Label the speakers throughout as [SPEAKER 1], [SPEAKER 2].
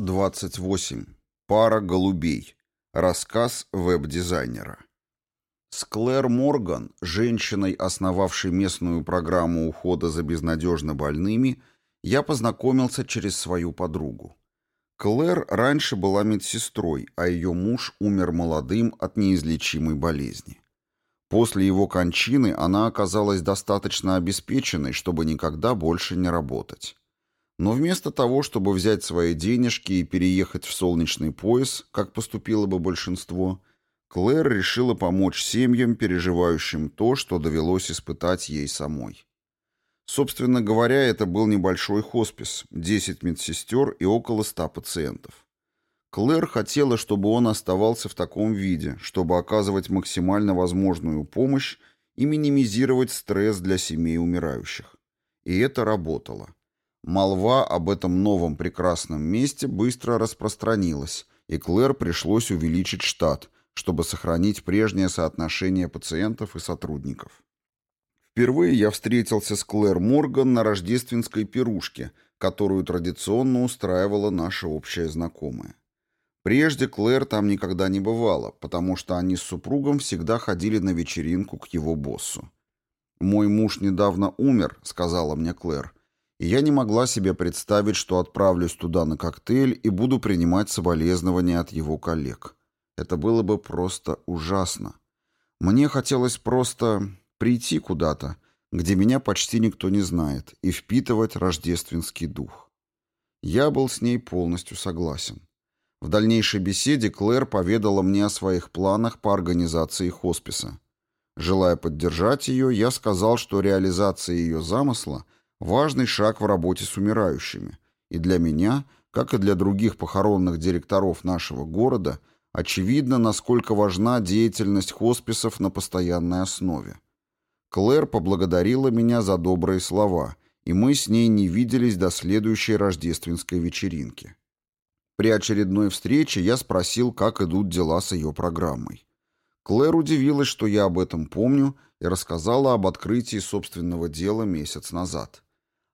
[SPEAKER 1] 28. Пара голубей. Рассказ веб-дизайнера. С Клэр Морган, женщиной, основавшей местную программу ухода за безнадежно больными, я познакомился через свою подругу. Клэр раньше была медсестрой, а ее муж умер молодым от неизлечимой болезни. После его кончины она оказалась достаточно обеспеченной, чтобы никогда больше не работать. Но вместо того, чтобы взять свои денежки и переехать в солнечный пояс, как поступило бы большинство, Клэр решила помочь семьям, переживающим то, что довелось испытать ей самой. Собственно говоря, это был небольшой хоспис, 10 медсестер и около 100 пациентов. Клэр хотела, чтобы он оставался в таком виде, чтобы оказывать максимально возможную помощь и минимизировать стресс для семей умирающих. И это работало. Молва об этом новом прекрасном месте быстро распространилась, и Клэр пришлось увеличить штат, чтобы сохранить прежнее соотношение пациентов и сотрудников. Впервые я встретился с Клэр Морган на рождественской пирушке, которую традиционно устраивала наша общая знакомая. Прежде Клэр там никогда не бывала, потому что они с супругом всегда ходили на вечеринку к его боссу. «Мой муж недавно умер», — сказала мне Клэр, и я не могла себе представить, что отправлюсь туда на коктейль и буду принимать соболезнования от его коллег. Это было бы просто ужасно. Мне хотелось просто прийти куда-то, где меня почти никто не знает, и впитывать рождественский дух. Я был с ней полностью согласен. В дальнейшей беседе Клэр поведала мне о своих планах по организации хосписа. Желая поддержать ее, я сказал, что реализация ее замысла — Важный шаг в работе с умирающими. И для меня, как и для других похоронных директоров нашего города, очевидно, насколько важна деятельность хосписов на постоянной основе. Клэр поблагодарила меня за добрые слова, и мы с ней не виделись до следующей рождественской вечеринки. При очередной встрече я спросил, как идут дела с ее программой. Клэр удивилась, что я об этом помню, и рассказала об открытии собственного дела месяц назад.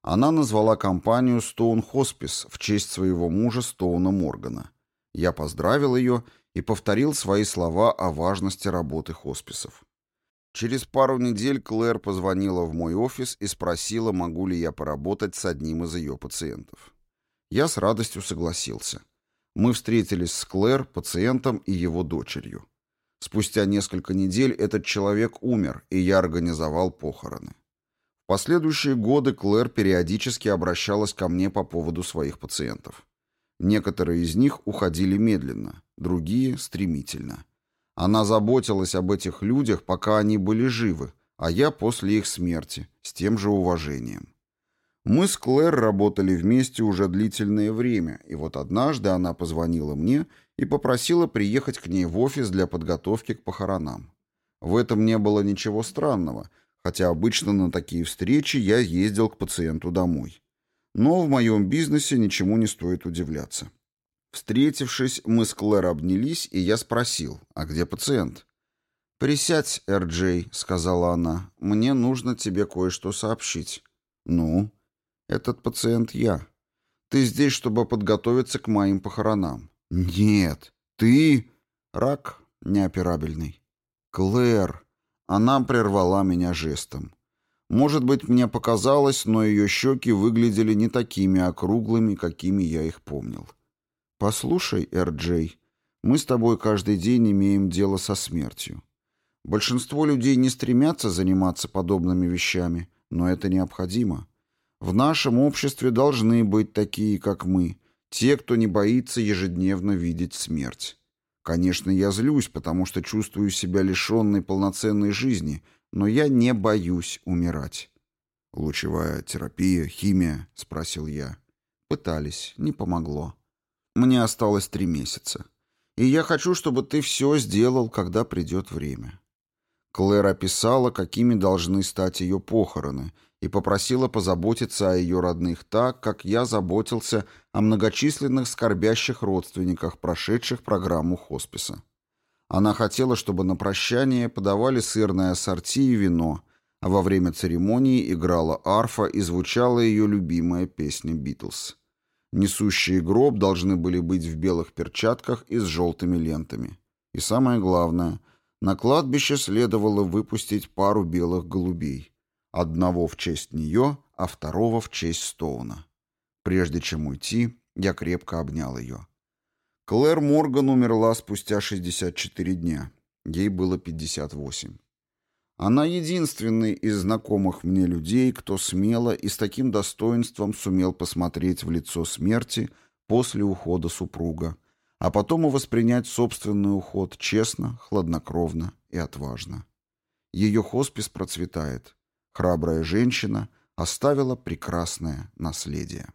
[SPEAKER 1] Она назвала компанию Stone Hospice в честь своего мужа Стоуна Моргана. Я поздравил ее и повторил свои слова о важности работы хосписов. Через пару недель Клэр позвонила в мой офис и спросила, могу ли я поработать с одним из ее пациентов. Я с радостью согласился. Мы встретились с Клэр, пациентом и его дочерью. Спустя несколько недель этот человек умер, и я организовал похороны последующие годы Клэр периодически обращалась ко мне по поводу своих пациентов. Некоторые из них уходили медленно, другие — стремительно. Она заботилась об этих людях, пока они были живы, а я после их смерти, с тем же уважением. Мы с Клэр работали вместе уже длительное время, и вот однажды она позвонила мне и попросила приехать к ней в офис для подготовки к похоронам. В этом не было ничего странного — хотя обычно на такие встречи я ездил к пациенту домой. Но в моем бизнесе ничему не стоит удивляться. Встретившись, мы с Клэр обнялись, и я спросил, а где пациент? «Присядь, Эр-Джей», — сказала она, — «мне нужно тебе кое-что сообщить». «Ну?» «Этот пациент я. Ты здесь, чтобы подготовиться к моим похоронам». «Нет, ты...» «Рак неоперабельный». «Клэр», она прервала меня жестом. Может быть, мне показалось, но ее щеки выглядели не такими округлыми, какими я их помнил. «Послушай, Эр-Джей, мы с тобой каждый день имеем дело со смертью. Большинство людей не стремятся заниматься подобными вещами, но это необходимо. В нашем обществе должны быть такие, как мы, те, кто не боится ежедневно видеть смерть. Конечно, я злюсь, потому что чувствую себя лишенной полноценной жизни, но я не боюсь умирать. «Лучевая терапия, химия?» — спросил я. Пытались, не помогло. Мне осталось три месяца. И я хочу, чтобы ты все сделал, когда придет время. Клэр описала, какими должны стать ее похороны, и попросила позаботиться о ее родных так, как я заботился о многочисленных скорбящих родственниках, прошедших программу хосписа. Она хотела, чтобы на прощание подавали сырное ассорти и вино, а во время церемонии играла арфа и звучала ее любимая песня «Битлз». Несущие гроб должны были быть в белых перчатках и с желтыми лентами. И самое главное, на кладбище следовало выпустить пару белых голубей. Одного в честь нее, а второго в честь Стоуна. Прежде чем уйти, я крепко обнял ее. Клэр Морган умерла спустя 64 дня. Ей было 58. Она единственный из знакомых мне людей, кто смело и с таким достоинством сумел посмотреть в лицо смерти после ухода супруга, а потом и воспринять собственный уход честно, хладнокровно и отважно. Ее хоспис процветает. Храбрая женщина оставила прекрасное наследие.